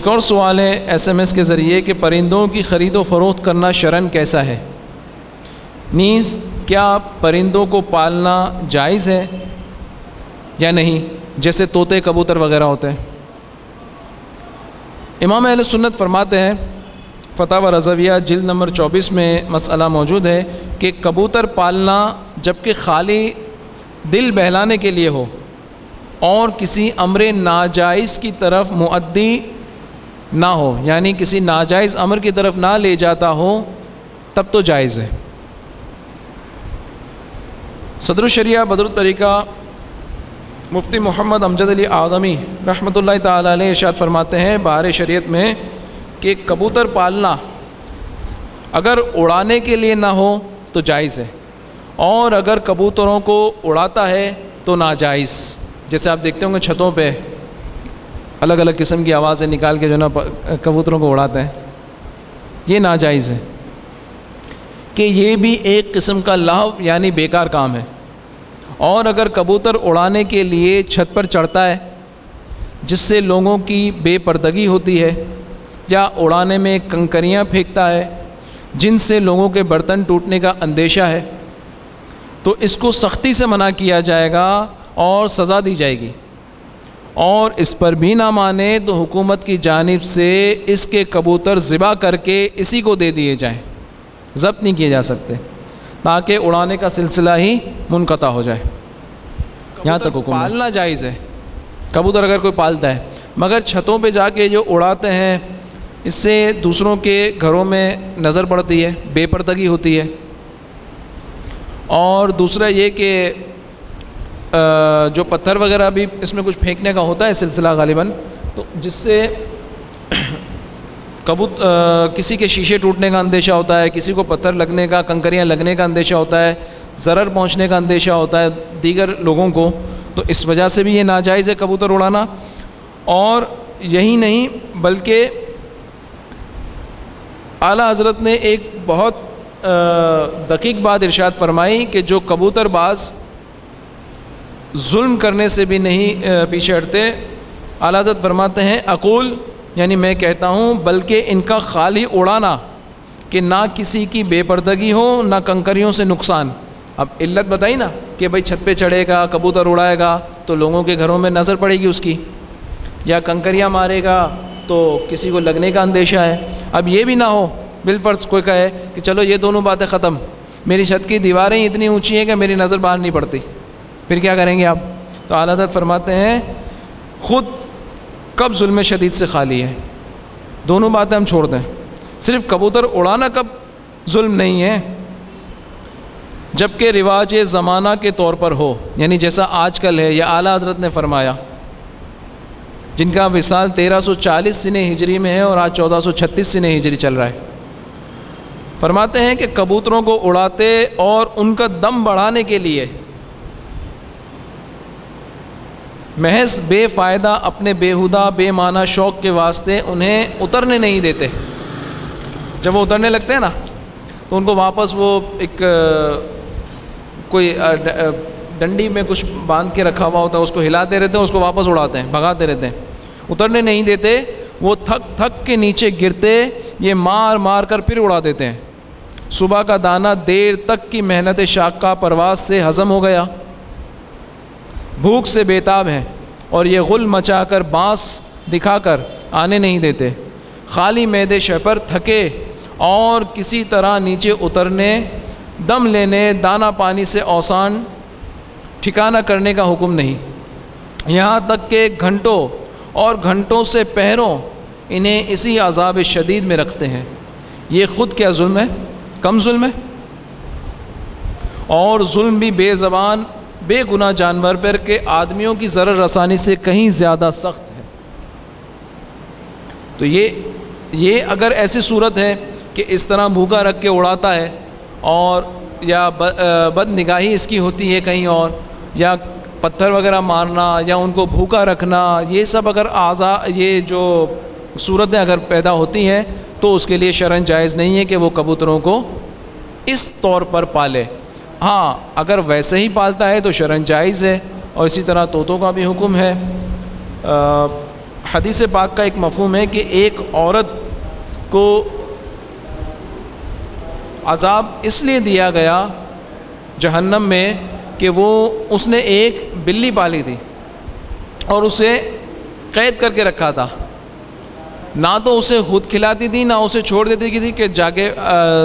ایک اور سوال ہے ایس ایم ایس کے ذریعے کہ پرندوں کی خرید و فروخت کرنا شرن کیسا ہے؟ نیز، کیا پرندوں کو پالنا جائز ہے یا نہیں؟ جیسے طوطے، کبوتر وغیرہ ہوتے ہیں۔ امام اہل سنت فرماتے ہیں فتح و رضویہ جلد نمبر چوبیس میں مسئلہ موجود ہے کہ کبوتر پالنا جبکہ خالی دل بہلانے کے لیے ہو اور کسی امر ناجائز کی طرف معدی نہ ہو یعنی کسی ناجائز امر کی طرف نہ لے جاتا ہو، تب تو جائز ہے۔ صدر الشریعہ بدر الطریقہ مفتی محمد امجد علی آدمی رحمۃ اللہ تعالیٰ علیہ ارشاد فرماتے ہیں، بہار شریعت میں کہ کبوتر پالنا اگر اڑانے کے لیے نہ ہو تو جائز ہے، اور اگر کبوتروں کو اڑاتا ہے تو ناجائز۔ جیسے آپ دیکھتے ہوں گے چھتوں پہ الگ الگ قسم کی آوازیں نکال کے جو نا کبوتروں کو اڑاتے ہیں۔ یہ ناجائز ہے کہ یہ بھی ایک قسم کا لاو یعنی بیکار کام ہے۔ اور اگر کبوتر اڑانے کے لیے چھت پر چڑھتا ہے، جس سے لوگوں کی بے پردگی ہوتی ہے، یا اڑانے میں کنکریاں پھینکتا ہے، جن سے لوگوں کے برتن ٹوٹنے کا اندیشہ ہے، تو اس کو سختی سے منع کیا جائے گا اور سزا دی جائے گی۔ اور اس پر بھی نہ مانے تو حکومت کی جانب سے اس کے کبوتر ذبح کر کے اسی کو دے دیے جائیں۔ ضبط نہیں کیے جا سکتے۔ تاکہ اڑانے کا سلسلہ ہی منقطع ہو جائے۔ یہاں تک حکومت پالنا جائز ہے۔ کبوتر اگر کوئی پالتا ہے مگر چھتوں پہ جا کے جو اڑاتے ہیں اس سے دوسروں کے گھروں میں نظر پڑتی ہے بے پردگی ہوتی ہے۔ اور دوسرا یہ کہ جو پتھر وغیرہ بھی اس میں کچھ پھینکنے کا ہوتا ہے سلسلہ غالباً، تو جس سے کبوت کسی کے شیشے ٹوٹنے کا اندیشہ ہوتا ہے، کسی کو پتھر لگنے کا، کنکریاں لگنے کا اندیشہ ہوتا ہے، ضرر پہنچنے کا اندیشہ ہوتا ہے دیگر لوگوں کو، تو اس وجہ سے بھی یہ ناجائز ہے کبوتر اڑانا۔ اور یہی نہیں، بلکہ اعلیٰ حضرت نے ایک بہت دقیق بات ارشاد فرمائی کہ جو کبوتر باز ظلم کرنے سے بھی نہیں پیچھے ہٹتے۔ اعلیٰ حضرت فرماتے ہیں، اقول یعنی میں کہتا ہوں، بلکہ ان کا خالی اڑانا کہ نہ کسی کی بے پردگی ہو، نہ کنکریوں سے نقصان۔ اب علت بتائی نا کہ بھائی چھت پہ چڑھے گا، کبوتر اڑائے گا، تو لوگوں کے گھروں میں نظر پڑے گی اس کی۔ یا کنکریاں مارے گا، تو کسی کو لگنے کا اندیشہ ہے۔ اب یہ بھی نہ ہو، بالفرض کوئی کہے کہ چلو یہ دونوں باتیں ختم۔ میری چھت کی دیواریں اتنی اونچی ہیں کہ میری نظر باہر نہیں پڑتی۔ پھر کیا کریں گے آپ؟ تو اعلیٰ حضرت فرماتے ہیں، خود کب ظلم شدید سے خالی ہے؟ دونوں باتیں ہم چھوڑ دیں۔ صرف کبوتر اڑانا کب ظلم نہیں ہے؟ جبکہ رواج زمانہ کے طور پر ہو یعنی جیسا آج کل ہے یا اعلیٰ حضرت نے فرمایا۔ جن کا وصال تیرہ سو چالیس سن ہجری میں ہے اور آج چودہ سو چھتیس سن ہجری چل رہا ہے۔ فرماتے ہیں کہ کبوتروں کو اڑاتے اور ان کا دم بڑھانے کے لیے محض بے فائدہ اپنے بےحدہ بے معنی شوق کے واسطے انہیں اترنے نہیں دیتے۔ جب وہ اترنے لگتے ہیں نا، تو ان کو واپس وہ ایک کوئی ڈنڈی میں کچھ باندھ کے رکھا ہوا ہوتا ہے، اس کو ہلاتے رہتے ہیں، اس کو واپس اڑاتے ہیں، بھگاتے رہتے ہیں۔ اترنے نہیں دیتے، وہ تھک تھک کے نیچے گرتے، یہ مار مار کر پھر اڑا دیتے ہیں۔ صبح کا دانہ دیر تک کی محنت شاخ کا پرواز سے ہضم ہو گیا۔ بھوک سے بےتاب ہیں اور یہ غل مچا کر بانس دکھا کر آنے نہیں دیتے۔ خالی میدے شہ تھکے اور کسی طرح نیچے اترنے، دم لینے، دانہ پانی سے اوسان ٹھکانہ کرنے کا حکم نہیں۔ یہاں تک کہ گھنٹوں اور گھنٹوں سے پہروں انہیں اسی عذاب شدید میں رکھتے ہیں۔ یہ خود کیا ظلم ہے؟ کم ظلم ہے؟ اور ظلم بھی بے زبان بے گناہ جانور پر کہ آدمیوں کی ضرر رسانی سے کہیں زیادہ سخت ہے۔ تو یہ یہ اگر ایسی صورت ہے کہ اس طرح بھوکا رکھ کے اڑاتا ہے اور یا بد نگاہی اس کی ہوتی ہے کہیں اور، یا پتھر وغیرہ مارنا یا ان کو بھوکا رکھنا، یہ سب اگر اعضا یہ جو صورتیں اگر پیدا ہوتی ہیں تو اس کے لیے شرن جائز نہیں ہے کہ وہ کبوتروں کو اس طور پر پالے۔ ہاں اگر ویسے ہی پالتا ہے تو شرن جائز ہے، اور اسی طرح طوطوں کا بھی حکم ہے۔ حدیث پاک کا ایک مفہوم ہے کہ ایک عورت کو عذاب اس لیے دیا گیا جہنم میں کہ وہ اس نے ایک بلی پالی تھی اور اسے قید کر کے رکھا تھا۔ نہ تو اسے خود کھلاتی تھی، نہ اسے چھوڑ دیتی تھی کہ جا کے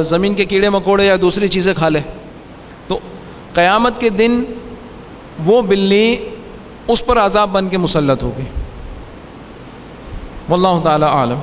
زمین کے کیڑے مکوڑے یا دوسری چیزیں کھا لے۔ تو قیامت کے دن وہ بلی اس پر عذاب بن کے مسلط ہوگی۔ واللہ تعالی عالم۔